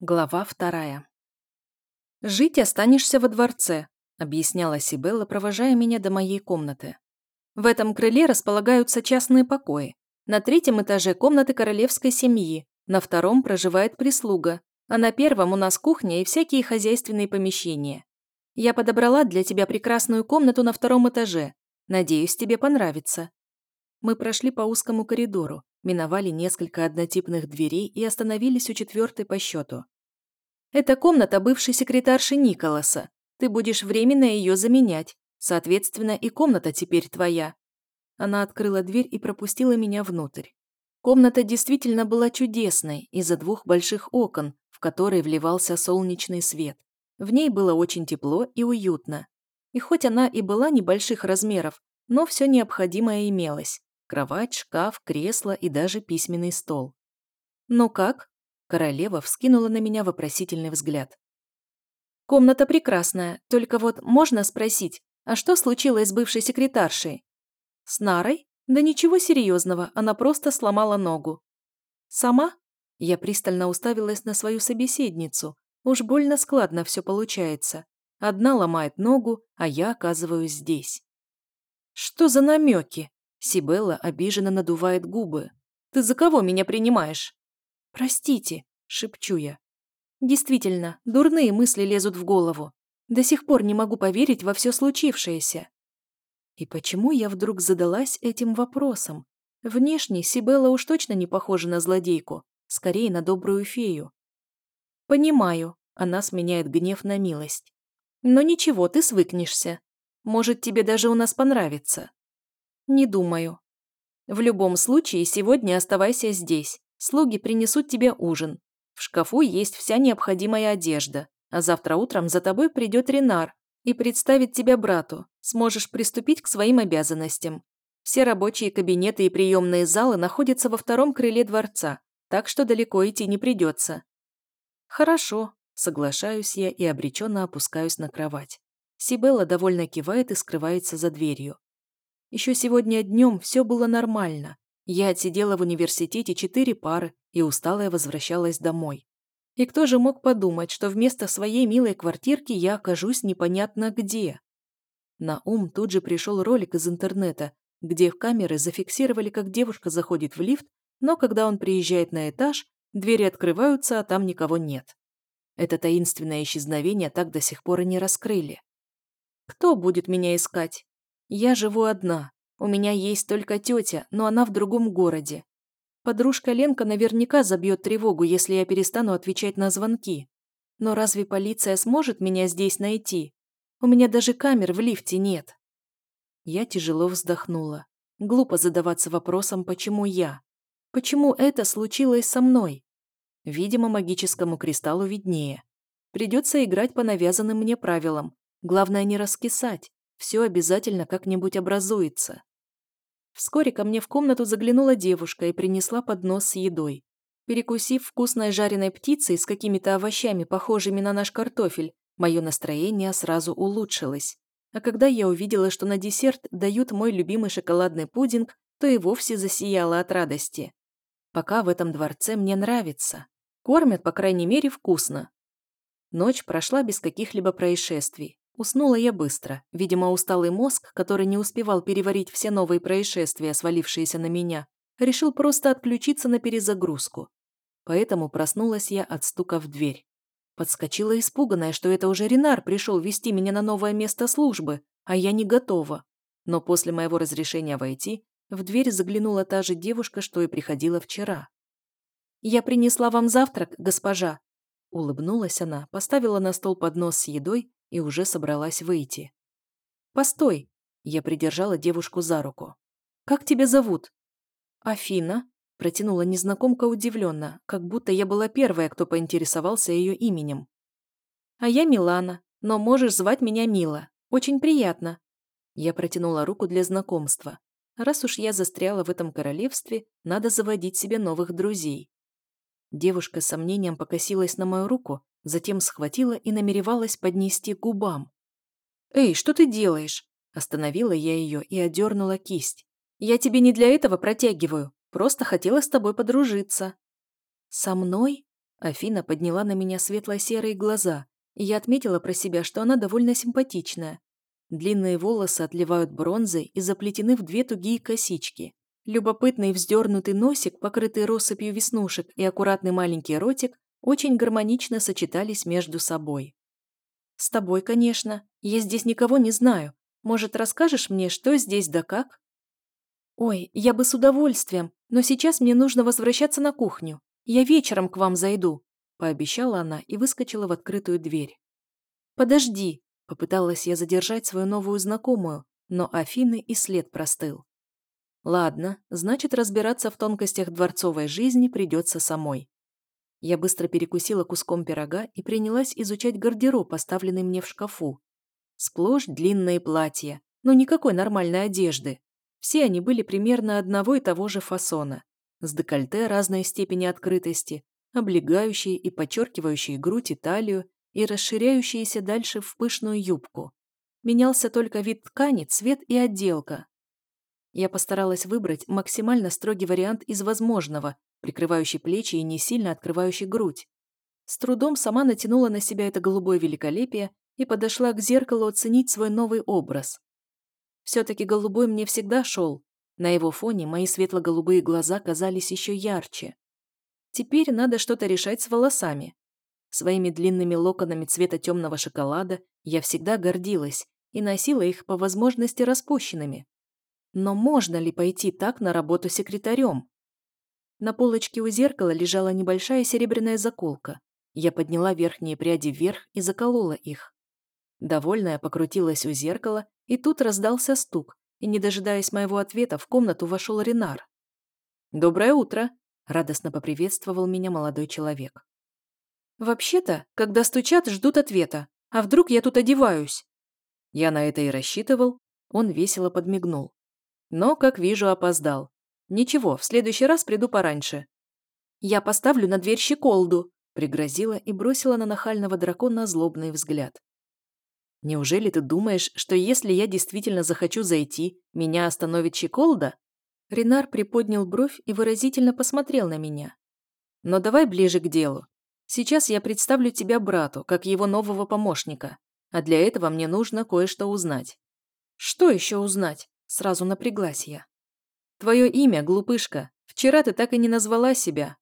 Глава вторая. «Жить останешься во дворце», — объясняла Сибелла, провожая меня до моей комнаты. «В этом крыле располагаются частные покои. На третьем этаже комнаты королевской семьи, на втором проживает прислуга, а на первом у нас кухня и всякие хозяйственные помещения. Я подобрала для тебя прекрасную комнату на втором этаже. Надеюсь, тебе понравится». Мы прошли по узкому коридору, миновали несколько однотипных дверей и остановились у четвертой по счету. Это комната бывшей секретарши Николаса. Ты будешь временно ее заменять. Соответственно, и комната теперь твоя». Она открыла дверь и пропустила меня внутрь. Комната действительно была чудесной из-за двух больших окон, в которые вливался солнечный свет. В ней было очень тепло и уютно. И хоть она и была небольших размеров, но все необходимое имелось. Кровать, шкаф, кресло и даже письменный стол. «Ну как?» Королева вскинула на меня вопросительный взгляд. «Комната прекрасная, только вот можно спросить, а что случилось с бывшей секретаршей?» «С Нарой? Да ничего серьезного, она просто сломала ногу». «Сама?» Я пристально уставилась на свою собеседницу. Уж больно складно все получается. Одна ломает ногу, а я оказываюсь здесь. «Что за намеки?» Сибелла обиженно надувает губы. «Ты за кого меня принимаешь?» «Простите», — шепчу я. Действительно, дурные мысли лезут в голову. До сих пор не могу поверить во все случившееся. И почему я вдруг задалась этим вопросом? Внешне Сибелла уж точно не похожа на злодейку, скорее на добрую фею. Понимаю, она сменяет гнев на милость. Но ничего, ты свыкнешься. Может, тебе даже у нас понравится. Не думаю. В любом случае, сегодня оставайся здесь. Слуги принесут тебе ужин. В шкафу есть вся необходимая одежда. А завтра утром за тобой придет Ренар и представит тебя брату. Сможешь приступить к своим обязанностям. Все рабочие кабинеты и приемные залы находятся во втором крыле дворца, так что далеко идти не придется. Хорошо, соглашаюсь я и обреченно опускаюсь на кровать. Сибелла довольно кивает и скрывается за дверью. Еще сегодня днем все было нормально. Я отсидела в университете четыре пары и усталая возвращалась домой. И кто же мог подумать, что вместо своей милой квартирки я окажусь непонятно где? На ум тут же пришел ролик из интернета, где в камеры зафиксировали, как девушка заходит в лифт, но когда он приезжает на этаж, двери открываются, а там никого нет. Это таинственное исчезновение так до сих пор и не раскрыли. Кто будет меня искать? Я живу одна, у меня есть только тетя, но она в другом городе. Подружка Ленка наверняка забьет тревогу, если я перестану отвечать на звонки. Но разве полиция сможет меня здесь найти? У меня даже камер в лифте нет. Я тяжело вздохнула. Глупо задаваться вопросом, почему я? Почему это случилось со мной? Видимо, магическому кристаллу виднее. Придется играть по навязанным мне правилам. Главное не раскисать. Все обязательно как-нибудь образуется. Вскоре ко мне в комнату заглянула девушка и принесла поднос с едой. Перекусив вкусной жареной птицей с какими-то овощами, похожими на наш картофель, мое настроение сразу улучшилось. А когда я увидела, что на десерт дают мой любимый шоколадный пудинг, то и вовсе засияла от радости. Пока в этом дворце мне нравится. Кормят, по крайней мере, вкусно. Ночь прошла без каких-либо происшествий. Уснула я быстро. Видимо, усталый мозг, который не успевал переварить все новые происшествия, свалившиеся на меня, решил просто отключиться на перезагрузку. Поэтому проснулась я от стука в дверь. Подскочила испуганная, что это уже Ренар пришел вести меня на новое место службы, а я не готова. Но после моего разрешения войти, в дверь заглянула та же девушка, что и приходила вчера. «Я принесла вам завтрак, госпожа», Улыбнулась она, поставила на стол поднос с едой и уже собралась выйти. «Постой!» Я придержала девушку за руку. «Как тебя зовут?» «Афина», – протянула незнакомка удивленно, как будто я была первая, кто поинтересовался ее именем. «А я Милана, но можешь звать меня Мила. Очень приятно». Я протянула руку для знакомства. Раз уж я застряла в этом королевстве, надо заводить себе новых друзей. Девушка с сомнением покосилась на мою руку, затем схватила и намеревалась поднести к губам. «Эй, что ты делаешь?» Остановила я ее и одернула кисть. «Я тебе не для этого протягиваю, просто хотела с тобой подружиться». «Со мной?» Афина подняла на меня светло-серые глаза, и я отметила про себя, что она довольно симпатичная. Длинные волосы отливают бронзой и заплетены в две тугие косички. Любопытный вздернутый носик, покрытый россыпью веснушек, и аккуратный маленький ротик очень гармонично сочетались между собой. «С тобой, конечно. Я здесь никого не знаю. Может, расскажешь мне, что здесь да как?» «Ой, я бы с удовольствием, но сейчас мне нужно возвращаться на кухню. Я вечером к вам зайду», – пообещала она и выскочила в открытую дверь. «Подожди», – попыталась я задержать свою новую знакомую, но Афины и след простыл. Ладно, значит, разбираться в тонкостях дворцовой жизни придется самой. Я быстро перекусила куском пирога и принялась изучать гардероб, поставленный мне в шкафу. Сплошь длинные платья, но никакой нормальной одежды. Все они были примерно одного и того же фасона, с декольте разной степени открытости, облегающие и подчеркивающие грудь и талию и расширяющиеся дальше в пышную юбку. Менялся только вид ткани, цвет и отделка. Я постаралась выбрать максимально строгий вариант из возможного, прикрывающий плечи и не сильно открывающий грудь. С трудом сама натянула на себя это голубое великолепие и подошла к зеркалу оценить свой новый образ. Все-таки голубой мне всегда шел. На его фоне мои светло-голубые глаза казались еще ярче. Теперь надо что-то решать с волосами. Своими длинными локонами цвета темного шоколада я всегда гордилась и носила их по возможности распущенными. Но можно ли пойти так на работу секретарем? На полочке у зеркала лежала небольшая серебряная заколка. Я подняла верхние пряди вверх и заколола их. Довольная покрутилась у зеркала и тут раздался стук, и, не дожидаясь моего ответа, в комнату вошел Ренар. «Доброе утро!» – радостно поприветствовал меня молодой человек. «Вообще-то, когда стучат, ждут ответа. А вдруг я тут одеваюсь?» Я на это и рассчитывал. Он весело подмигнул. Но, как вижу, опоздал. Ничего, в следующий раз приду пораньше. «Я поставлю на дверь щеколду», – пригрозила и бросила на нахального дракона злобный взгляд. Неужели ты думаешь, что если я действительно захочу зайти, меня остановит Чеколда? Ренар приподнял бровь и выразительно посмотрел на меня. Но давай ближе к делу. Сейчас я представлю тебя брату, как его нового помощника, а для этого мне нужно кое-что узнать. Что еще узнать? Сразу напряглась я. Твое имя, глупышка. Вчера ты так и не назвала себя.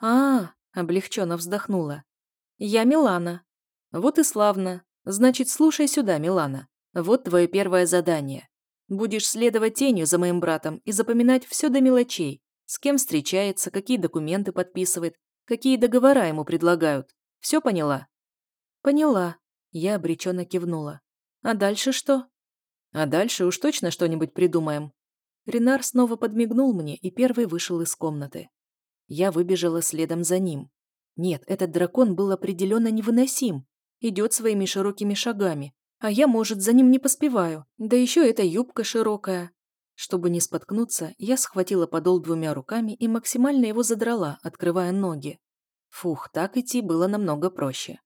А, -а, -а облегченно вздохнула. Я Милана. Вот и славно. Значит, слушай сюда, Милана. Вот твое первое задание. Будешь следовать тенью за моим братом и запоминать все до мелочей. С кем встречается, какие документы подписывает, какие договора ему предлагают. Все поняла? Поняла. Я обреченно кивнула. А дальше что? А дальше уж точно что-нибудь придумаем. Ренар снова подмигнул мне и первый вышел из комнаты. Я выбежала следом за ним. Нет, этот дракон был определенно невыносим. Идет своими широкими шагами, а я, может, за ним не поспеваю. Да еще эта юбка широкая. Чтобы не споткнуться, я схватила подол двумя руками и максимально его задрала, открывая ноги. Фух, так идти было намного проще.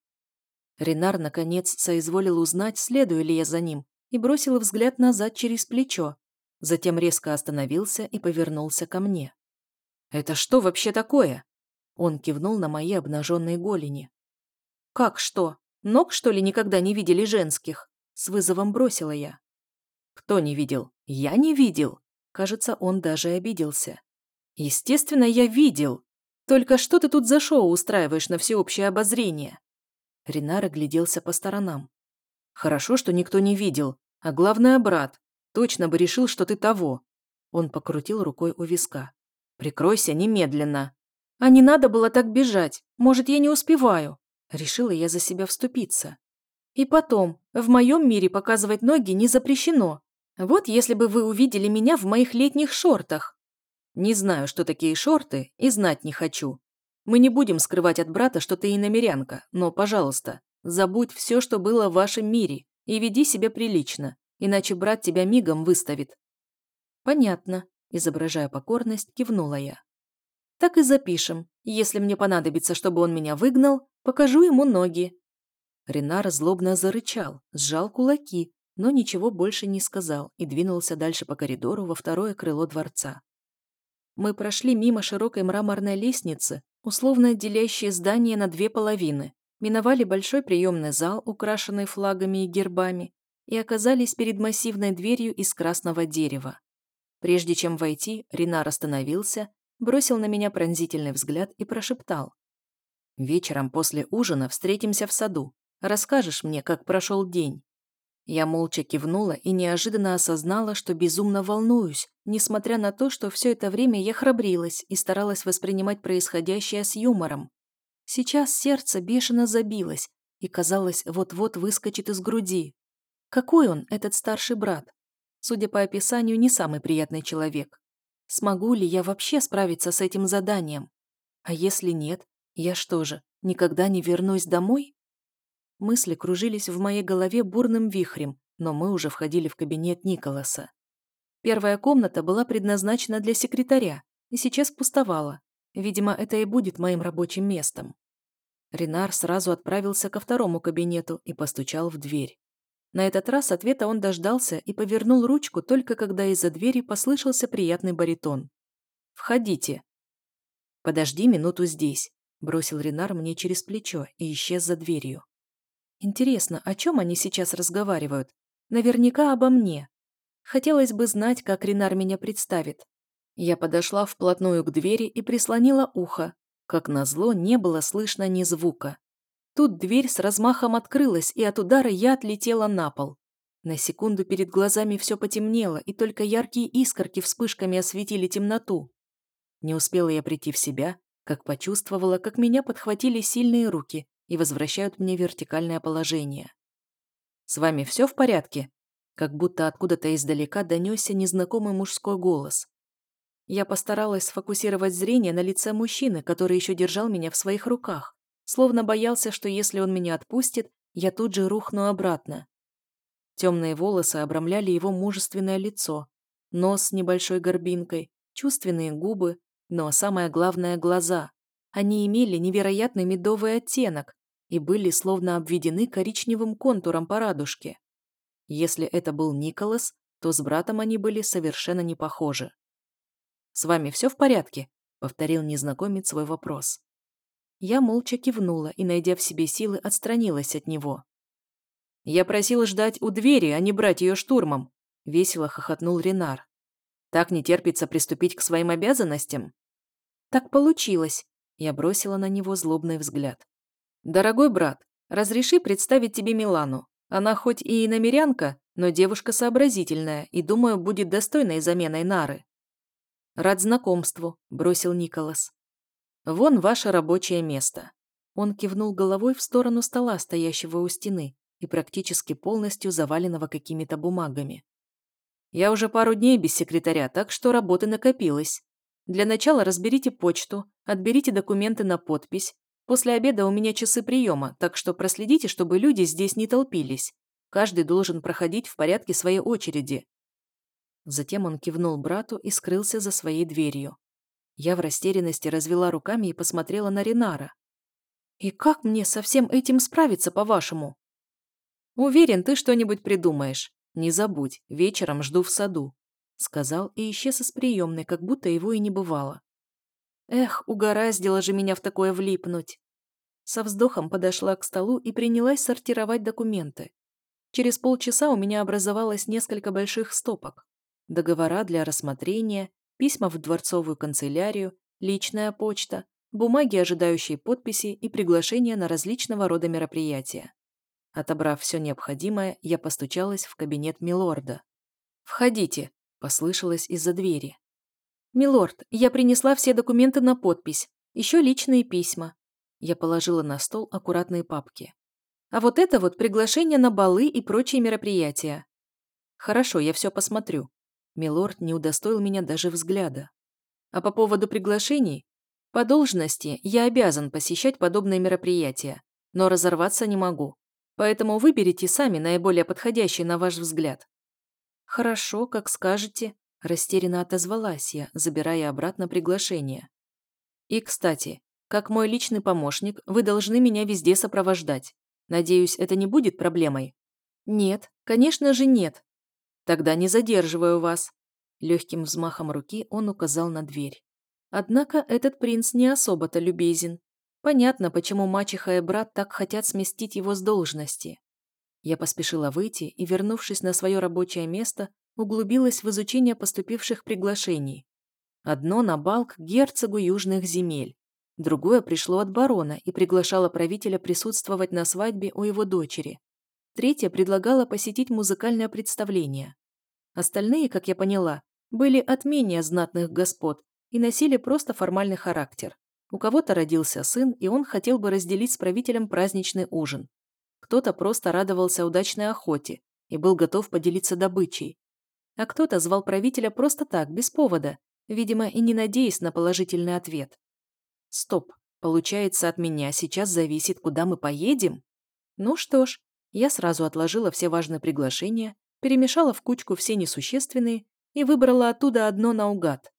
Ренар, наконец, соизволил узнать, следую ли я за ним, и бросил взгляд назад через плечо. Затем резко остановился и повернулся ко мне. «Это что вообще такое?» Он кивнул на мои обнаженные голени. «Как что?» Ног, что ли, никогда не видели женских?» С вызовом бросила я. «Кто не видел? Я не видел!» Кажется, он даже обиделся. «Естественно, я видел. Только что ты тут за шоу устраиваешь на всеобщее обозрение?» Ренар огляделся по сторонам. «Хорошо, что никто не видел. А главное, брат. Точно бы решил, что ты того». Он покрутил рукой у виска. «Прикройся немедленно». «А не надо было так бежать. Может, я не успеваю». Решила я за себя вступиться. И потом, в моем мире показывать ноги не запрещено. Вот если бы вы увидели меня в моих летних шортах. Не знаю, что такие шорты, и знать не хочу. Мы не будем скрывать от брата, что ты иномерянка, но, пожалуйста, забудь все, что было в вашем мире, и веди себя прилично, иначе брат тебя мигом выставит. Понятно, изображая покорность, кивнула я. Так и запишем. Если мне понадобится, чтобы он меня выгнал, покажу ему ноги». Ренар злобно зарычал, сжал кулаки, но ничего больше не сказал и двинулся дальше по коридору во второе крыло дворца. Мы прошли мимо широкой мраморной лестницы, условно отделяющей здание на две половины, миновали большой приемный зал, украшенный флагами и гербами, и оказались перед массивной дверью из красного дерева. Прежде чем войти, Ренар остановился, бросил на меня пронзительный взгляд и прошептал. «Вечером после ужина встретимся в саду. Расскажешь мне, как прошел день». Я молча кивнула и неожиданно осознала, что безумно волнуюсь, несмотря на то, что все это время я храбрилась и старалась воспринимать происходящее с юмором. Сейчас сердце бешено забилось и, казалось, вот-вот выскочит из груди. Какой он, этот старший брат? Судя по описанию, не самый приятный человек. Смогу ли я вообще справиться с этим заданием? А если нет, я что же, никогда не вернусь домой? Мысли кружились в моей голове бурным вихрем, но мы уже входили в кабинет Николаса. Первая комната была предназначена для секретаря и сейчас пустовала. Видимо, это и будет моим рабочим местом. Ренар сразу отправился ко второму кабинету и постучал в дверь. На этот раз ответа он дождался и повернул ручку только когда из-за двери послышался приятный баритон. «Входите». «Подожди минуту здесь», – бросил Ренар мне через плечо и исчез за дверью. Интересно, о чем они сейчас разговаривают? Наверняка обо мне. Хотелось бы знать, как Ренар меня представит. Я подошла вплотную к двери и прислонила ухо. Как назло, не было слышно ни звука. Тут дверь с размахом открылась, и от удара я отлетела на пол. На секунду перед глазами все потемнело, и только яркие искорки вспышками осветили темноту. Не успела я прийти в себя, как почувствовала, как меня подхватили сильные руки и возвращают мне вертикальное положение. «С вами все в порядке?» Как будто откуда-то издалека донесся незнакомый мужской голос. Я постаралась сфокусировать зрение на лице мужчины, который еще держал меня в своих руках, словно боялся, что если он меня отпустит, я тут же рухну обратно. Темные волосы обрамляли его мужественное лицо, нос с небольшой горбинкой, чувственные губы, но самое главное – глаза. Они имели невероятный медовый оттенок, и были словно обведены коричневым контуром по радужке. Если это был Николас, то с братом они были совершенно не похожи. «С вами все в порядке?» — повторил незнакомец свой вопрос. Я молча кивнула и, найдя в себе силы, отстранилась от него. «Я просил ждать у двери, а не брать ее штурмом», — весело хохотнул Ренар. «Так не терпится приступить к своим обязанностям?» «Так получилось», — я бросила на него злобный взгляд. «Дорогой брат, разреши представить тебе Милану. Она хоть и иномерянка, но девушка сообразительная и, думаю, будет достойной заменой Нары». «Рад знакомству», – бросил Николас. «Вон ваше рабочее место». Он кивнул головой в сторону стола, стоящего у стены, и практически полностью заваленного какими-то бумагами. «Я уже пару дней без секретаря, так что работы накопилось. Для начала разберите почту, отберите документы на подпись, После обеда у меня часы приема, так что проследите, чтобы люди здесь не толпились. Каждый должен проходить в порядке своей очереди». Затем он кивнул брату и скрылся за своей дверью. Я в растерянности развела руками и посмотрела на Ренара. «И как мне со всем этим справиться, по-вашему?» «Уверен, ты что-нибудь придумаешь. Не забудь, вечером жду в саду», — сказал и исчез из приемной, как будто его и не бывало. Эх, угораздило же меня в такое влипнуть. Со вздохом подошла к столу и принялась сортировать документы. Через полчаса у меня образовалось несколько больших стопок. Договора для рассмотрения, письма в дворцовую канцелярию, личная почта, бумаги, ожидающие подписи и приглашения на различного рода мероприятия. Отобрав все необходимое, я постучалась в кабинет Милорда. «Входите», – послышалось из-за двери. «Милорд, я принесла все документы на подпись, еще личные письма». Я положила на стол аккуратные папки. «А вот это вот приглашение на балы и прочие мероприятия». «Хорошо, я все посмотрю». Милорд не удостоил меня даже взгляда. «А по поводу приглашений? По должности я обязан посещать подобные мероприятия, но разорваться не могу. Поэтому выберите сами наиболее подходящий на ваш взгляд». «Хорошо, как скажете», Растерянно отозвалась я, забирая обратно приглашение. И, кстати, как мой личный помощник, вы должны меня везде сопровождать. Надеюсь, это не будет проблемой? Нет, конечно же нет. Тогда не задерживаю вас. Легким взмахом руки он указал на дверь. Однако этот принц не особо-то любезен. Понятно, почему мачеха и брат так хотят сместить его с должности. Я поспешила выйти и, вернувшись на свое рабочее место, углубилась в изучение поступивших приглашений. Одно на бал к герцогу южных земель, другое пришло от барона и приглашало правителя присутствовать на свадьбе у его дочери. Третье предлагало посетить музыкальное представление. Остальные, как я поняла, были от менее знатных господ и носили просто формальный характер. У кого-то родился сын, и он хотел бы разделить с правителем праздничный ужин. Кто-то просто радовался удачной охоте и был готов поделиться добычей. А кто-то звал правителя просто так, без повода, видимо, и не надеясь на положительный ответ. Стоп, получается, от меня сейчас зависит, куда мы поедем? Ну что ж, я сразу отложила все важные приглашения, перемешала в кучку все несущественные и выбрала оттуда одно наугад.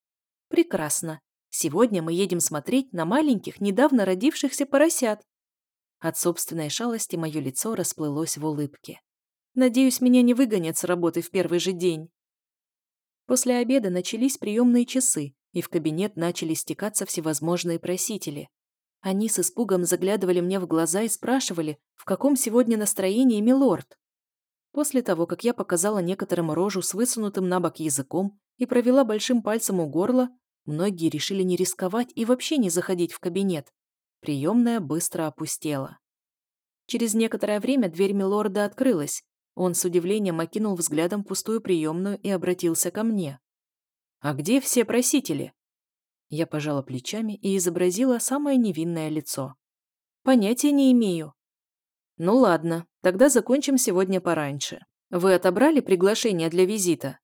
Прекрасно. Сегодня мы едем смотреть на маленьких, недавно родившихся поросят. От собственной шалости мое лицо расплылось в улыбке. Надеюсь, меня не выгонят с работы в первый же день. После обеда начались приемные часы, и в кабинет начали стекаться всевозможные просители. Они с испугом заглядывали мне в глаза и спрашивали, в каком сегодня настроении милорд. После того, как я показала некоторым рожу с высунутым на бок языком и провела большим пальцем у горла, многие решили не рисковать и вообще не заходить в кабинет. Приемная быстро опустела. Через некоторое время дверь милорда открылась. Он с удивлением окинул взглядом пустую приемную и обратился ко мне. «А где все просители?» Я пожала плечами и изобразила самое невинное лицо. «Понятия не имею». «Ну ладно, тогда закончим сегодня пораньше. Вы отобрали приглашение для визита?»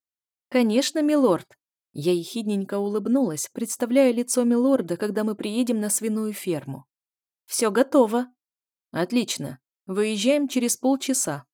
«Конечно, милорд». Я ехидненько улыбнулась, представляя лицо милорда, когда мы приедем на свиную ферму. «Все готово». «Отлично. Выезжаем через полчаса.